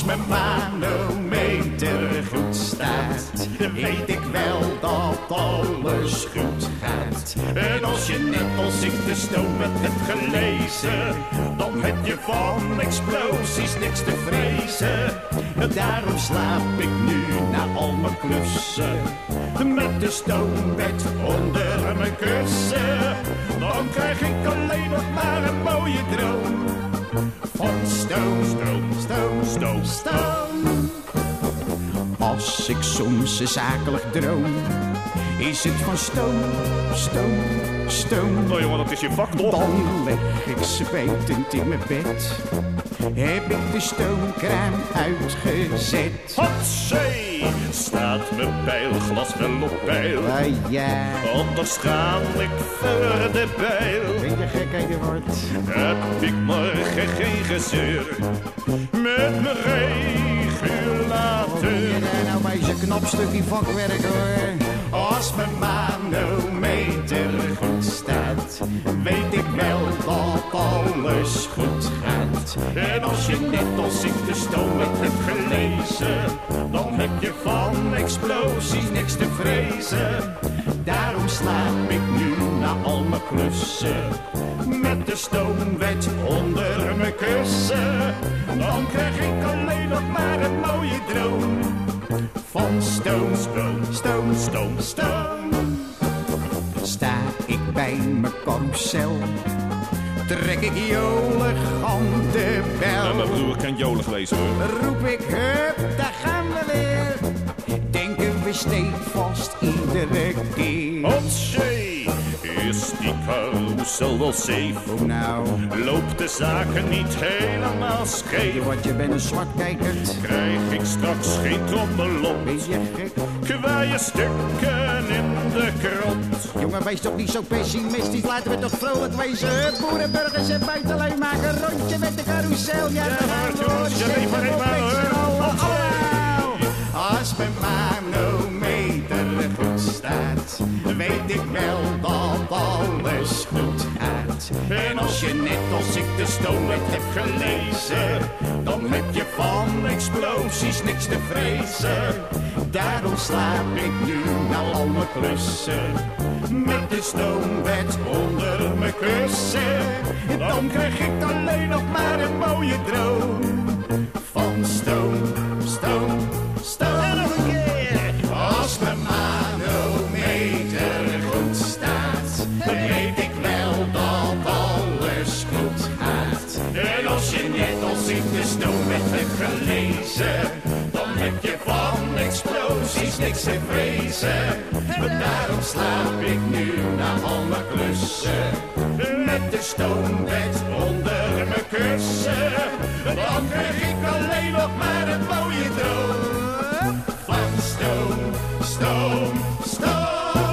Als mijn manometer goed staat, weet ik wel dat alles goed gaat. En als je net als ik de stoomwet hebt gelezen, dan heb je van explosies niks te vrezen. Daarom slaap ik nu na al mijn klussen, met de stoomwet onder mijn kussen. Dan krijg ik alleen nog maar een mooie droom van stoom, stoom, stoom, stoom, stoom. Als ik soms een zakelijk droom, is het van stoom, stoom, stoom. Nou jongen, dat is je vak toch? Dan lig ik zwetend in mijn bed, heb ik de stoomkraan uitgezet. Hatsé, staat mijn pijlglas wel op pijl. Ah ja, Anders ga ik voor de bijl. weet je gek. Heb ik morgen geen gezeur met mijn regulateur. Ja, nou bij zijn knopstukje vakwerk hoor. Als mijn manometer goed staat, weet ik wel dat alles goed gaat. En als je net als ik de stoomwet hebt gelezen, dan heb je van explosies niks te vrezen. Slaap ik nu na al mijn klussen, met de stoomwet onder mijn kussen. Dan krijg ik alleen nog maar een mooie droom van stoom, stoom, stoom, stoom, stoom. Sta ik bij mijn carousel, trek ik jolig aan de Ja, mijn bel. broer kan jolig wezen hoor. Roep ik, hup, daar gaan we weer. Denken we stevast iedere keer. Carousel wel safe? Oh nou, Loopt de zaken niet helemaal scheef? wat, je bent een zwartkijkerd. Krijg ik straks geen trommelop? Ben je gek? Kwaaie stukken in de krot. Jongen, wees toch niet zo pessimistisch. Laten we toch vrolijk wezen. Boerenburgers en buitenlui maken rondje met de carousel. Ja, daar gaan we, jongens, je maar op. Hatsé. Als mijn manometer goed staat, weet ik wel alles goed gaat. En als je net als ik de stoomwet hebt gelezen, dan heb je van explosies niks te vrezen. Daarom slaap ik nu na al mijn klussen, met de stoomwet onder mijn kussen. Dan krijg ik alleen nog maar een mooie droom van stoom, stoom, stoom. Net als ik de stoomwet hebt gelezen, dan heb je van explosies niks te vrezen. Maar daarom slaap ik nu na al mijn klussen, met de stoomwet onder mijn kussen. Dan krijg ik alleen nog maar een mooie droom van stoom, stoom, stoom.